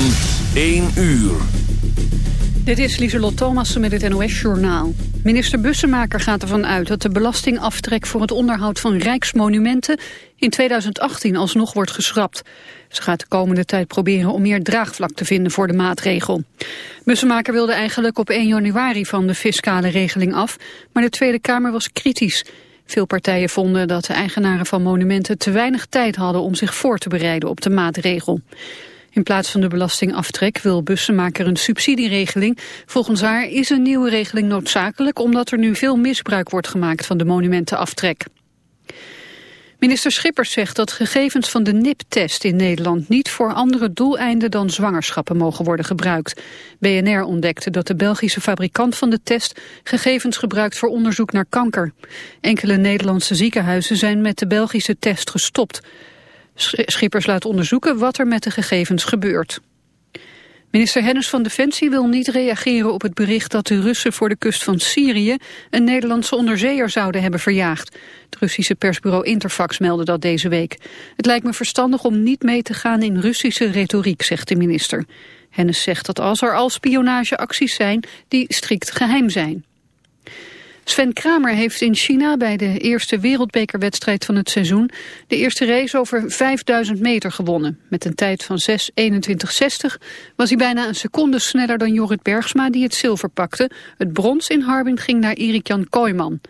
van 1 uur. Dit is Lieselot Thomassen met het NOS-journaal. Minister Bussemaker gaat ervan uit dat de belastingaftrek voor het onderhoud van rijksmonumenten in 2018 alsnog wordt geschrapt. Ze gaat de komende tijd proberen om meer draagvlak te vinden voor de maatregel. Bussemaker wilde eigenlijk op 1 januari van de fiscale regeling af, maar de Tweede Kamer was kritisch. Veel partijen vonden dat de eigenaren van monumenten te weinig tijd hadden om zich voor te bereiden op de maatregel. In plaats van de belastingaftrek wil bussenmaker een subsidieregeling. Volgens haar is een nieuwe regeling noodzakelijk omdat er nu veel misbruik wordt gemaakt van de monumentenaftrek. Minister Schippers zegt dat gegevens van de NIP-test in Nederland niet voor andere doeleinden dan zwangerschappen mogen worden gebruikt. BNR ontdekte dat de Belgische fabrikant van de test gegevens gebruikt voor onderzoek naar kanker. Enkele Nederlandse ziekenhuizen zijn met de Belgische test gestopt. Schippers laat onderzoeken wat er met de gegevens gebeurt. Minister Hennis van Defensie wil niet reageren op het bericht dat de Russen voor de kust van Syrië een Nederlandse onderzeeër zouden hebben verjaagd. Het Russische persbureau Interfax meldde dat deze week. Het lijkt me verstandig om niet mee te gaan in Russische retoriek, zegt de minister. Hennis zegt dat als er al spionageacties zijn die strikt geheim zijn. Sven Kramer heeft in China bij de eerste wereldbekerwedstrijd van het seizoen de eerste race over 5000 meter gewonnen. Met een tijd van 6.21.60 was hij bijna een seconde sneller dan Jorrit Bergsma die het zilver pakte. Het brons in Harbin ging naar Erik-Jan Kooijman.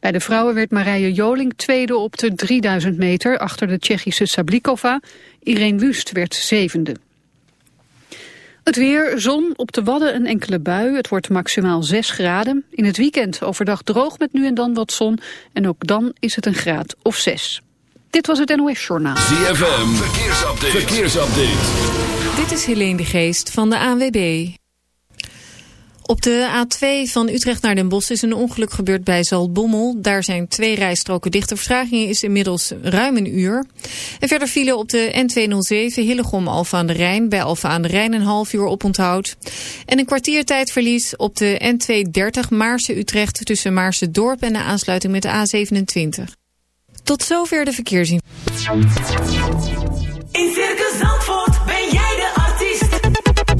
Bij de vrouwen werd Marije Joling tweede op de 3000 meter achter de Tsjechische Sablikova. Irene Wust werd zevende. Het weer, zon, op de Wadden een enkele bui. Het wordt maximaal 6 graden. In het weekend overdag droog met nu en dan wat zon. En ook dan is het een graad of 6. Dit was het NOS Journaal. ZFM, verkeersupdate. verkeersupdate. Dit is Helene de Geest van de ANWB. Op de A2 van Utrecht naar Den Bosch is een ongeluk gebeurd bij Zaltbommel. Daar zijn twee rijstroken dicht. De vertraging is inmiddels ruim een uur. En verder vielen op de N207 Hillegom Alfa aan de Rijn. Bij Alfa aan de Rijn een half uur oponthoud. En een kwartiertijdverlies op de N230 Maarse Utrecht tussen Maarse Dorp en de aansluiting met de A27. Tot zover de verkeersin. In Circus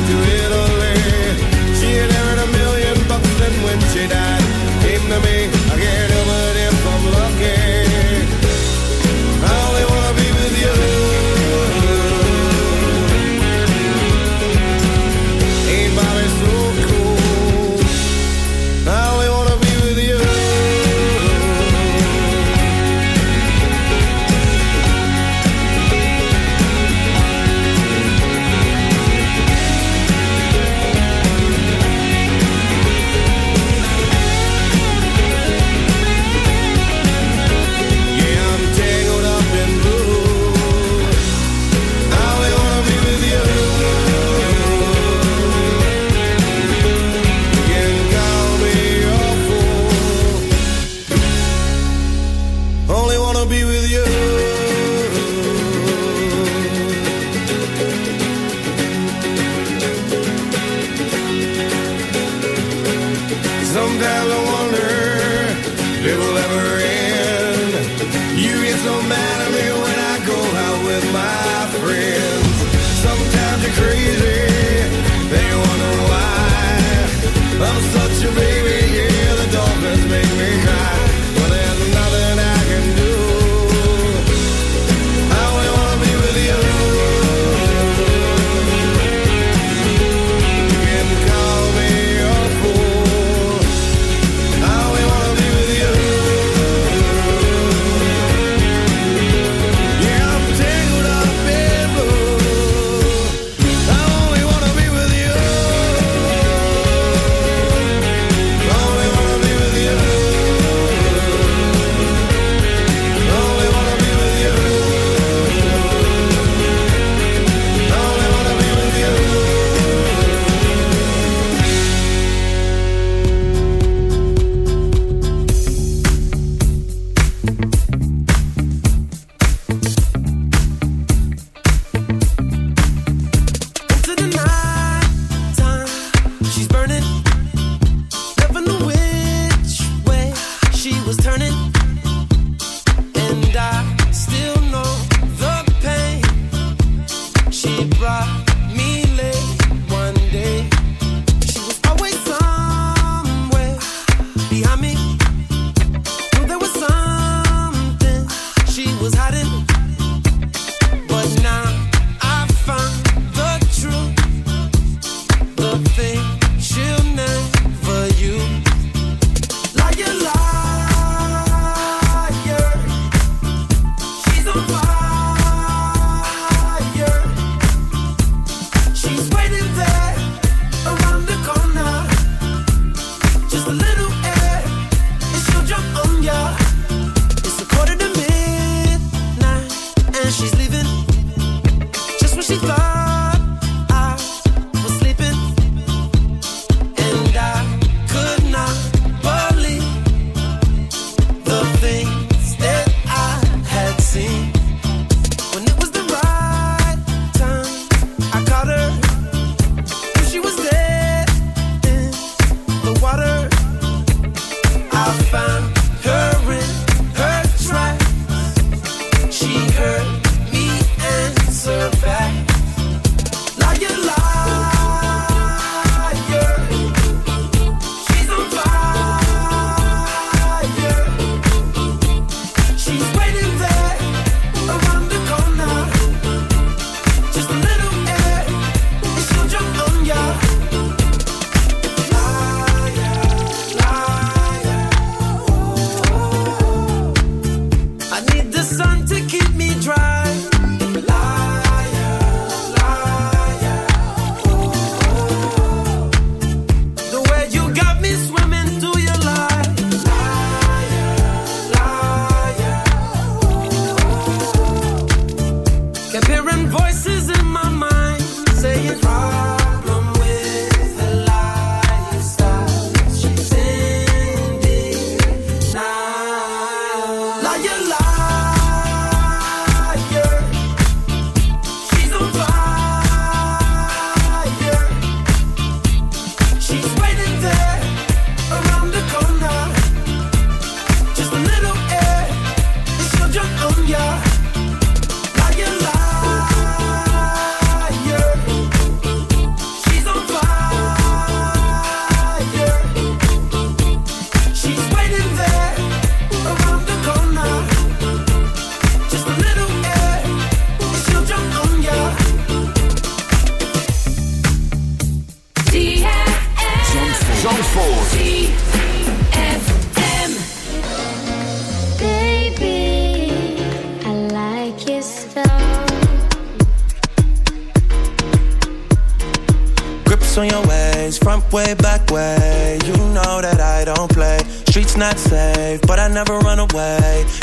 after it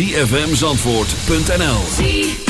zfmzandvoort.nl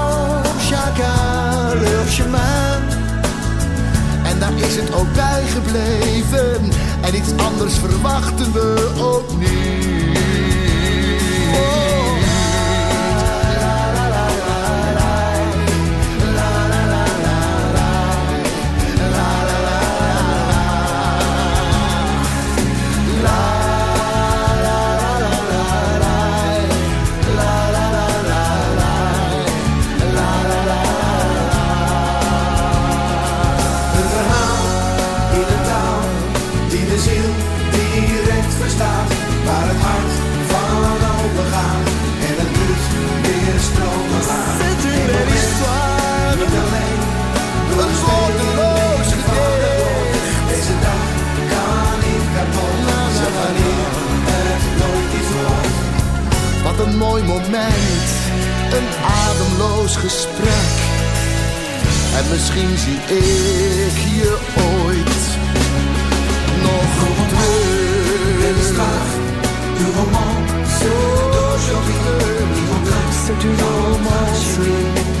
is het ook bij gebleven. En iets anders verwachten we ook mooi moment, een ademloos gesprek. En misschien zie ik je ooit nog terug. De romance d'aujourd'hui. Une romance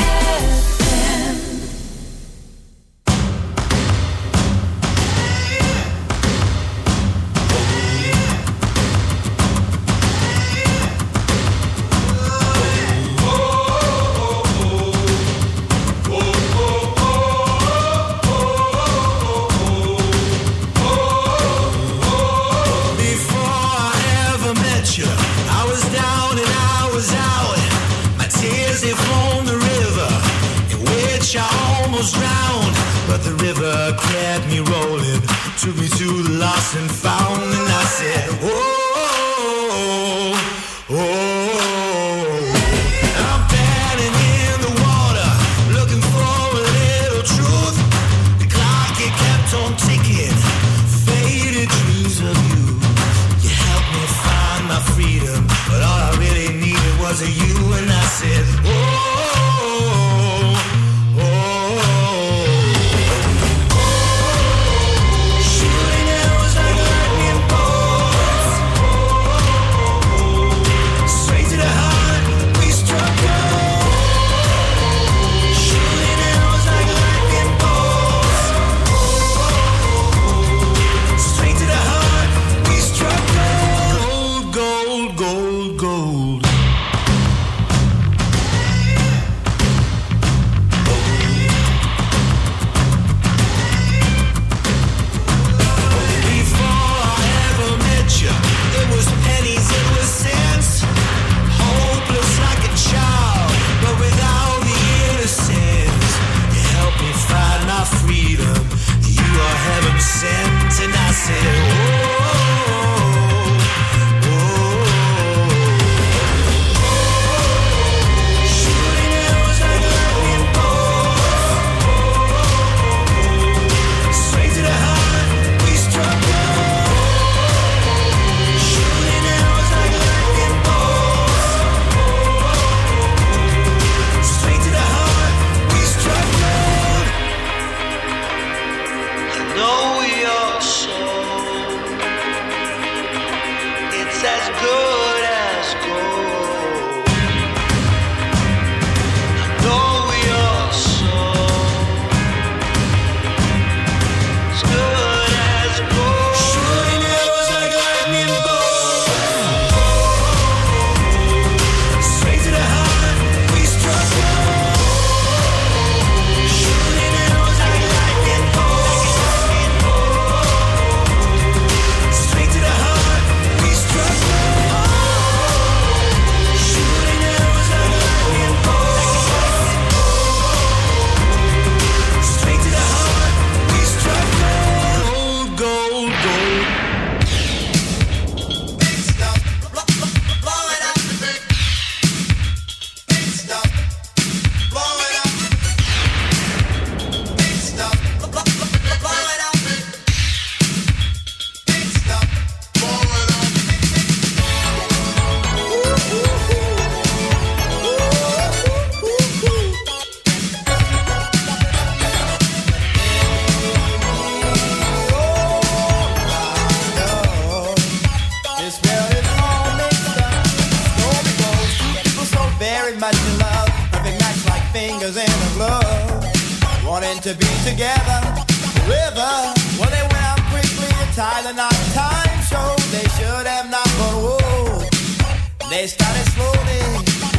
They started slowly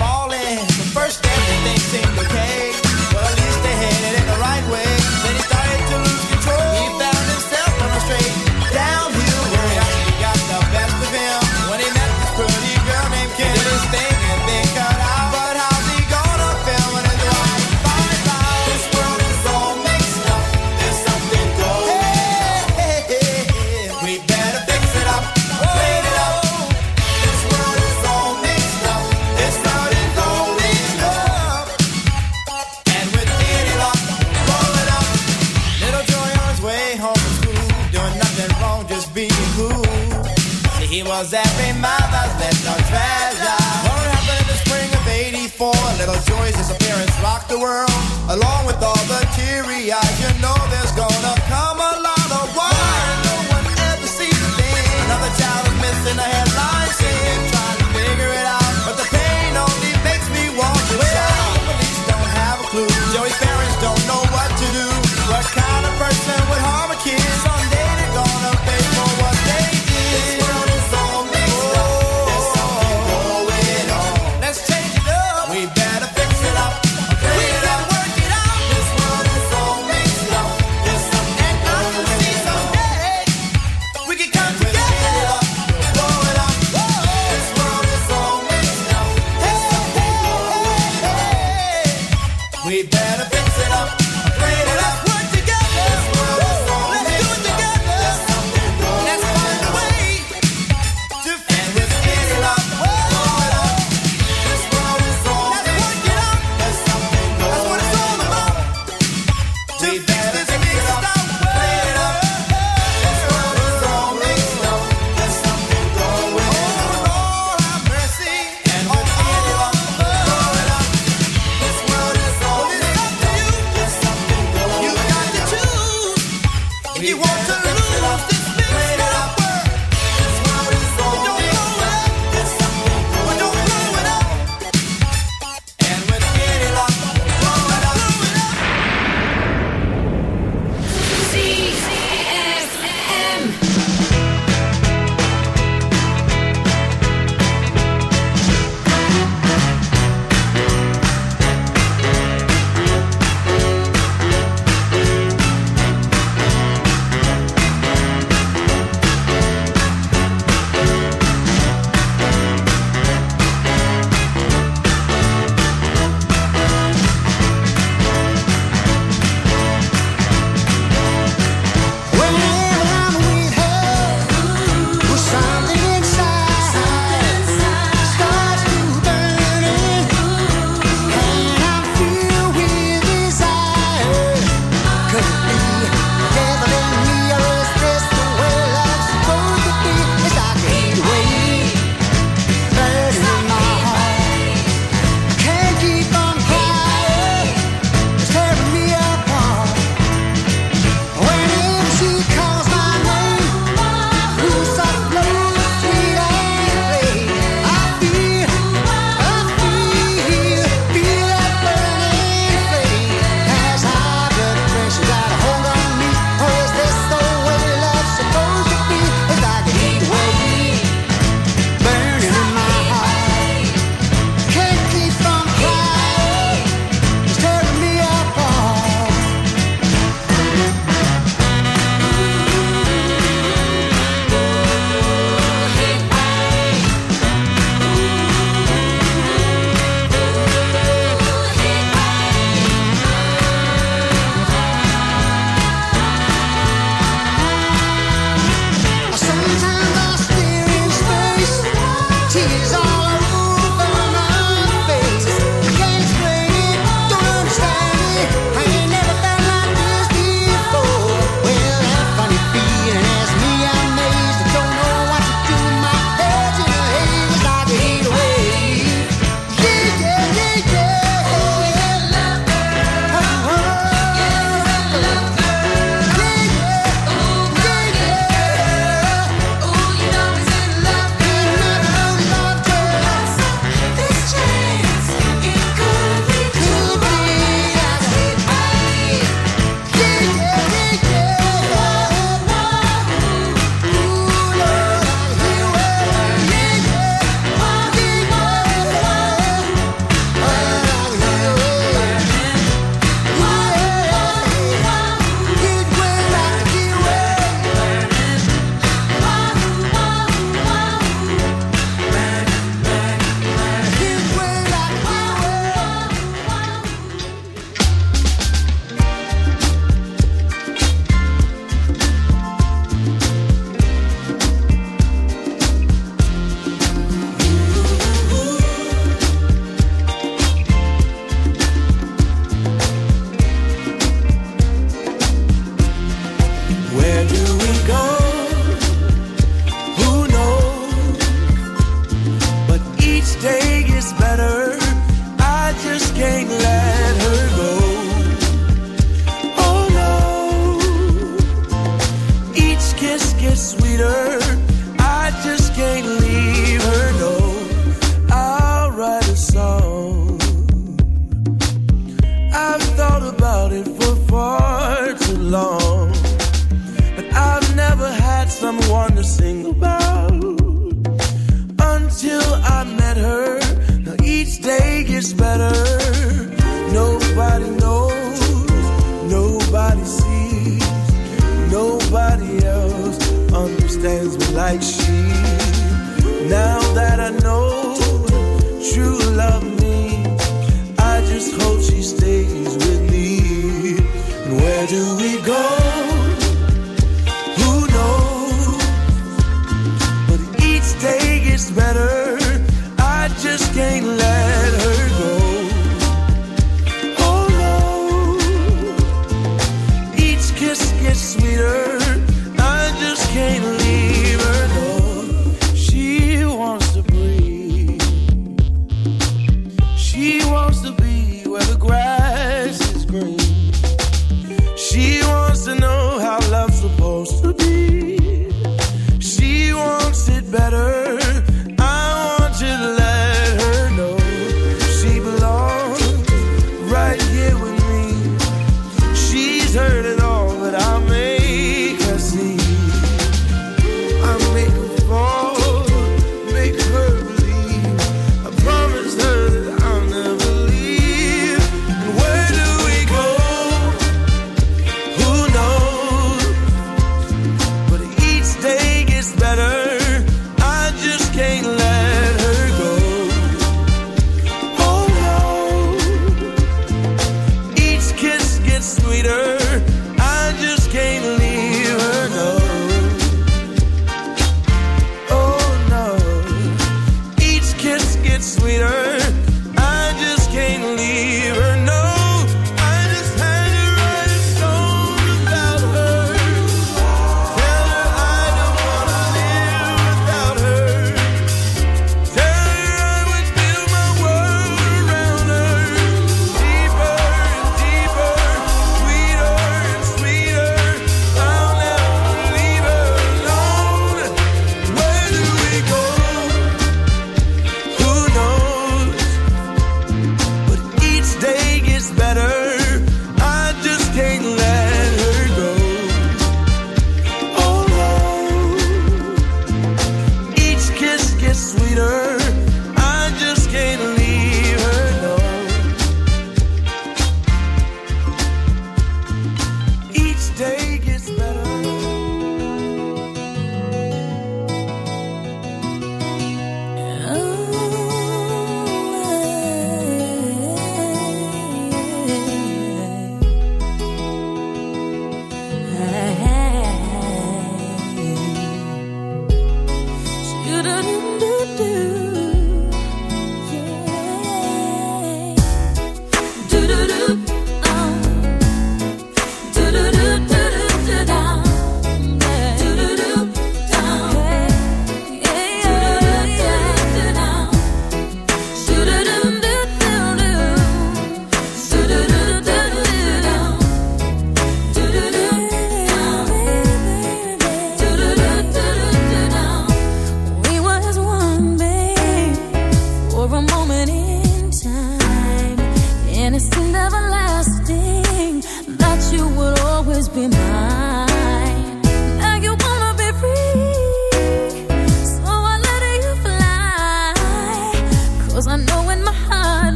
falling. The first step, everything seemed okay. with all the teary eyes. Mr.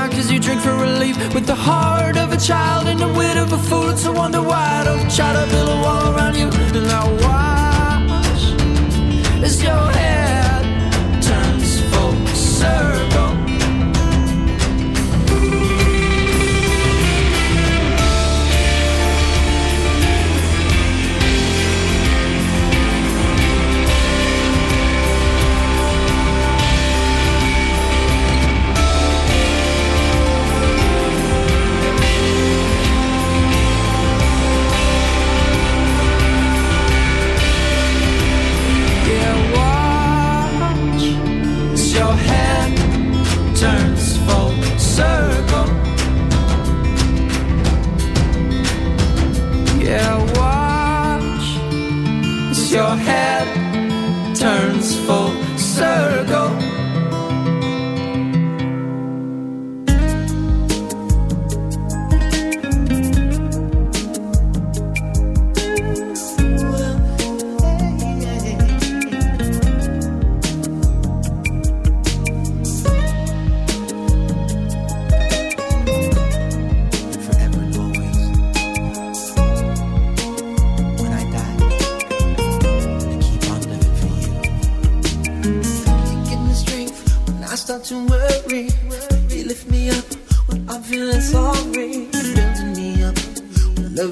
mind Cause you drink for relief With the heart of a child and the wit of a fool. It's a wonder why I don't try to build a wall around you. And I watch as your head turns full circle.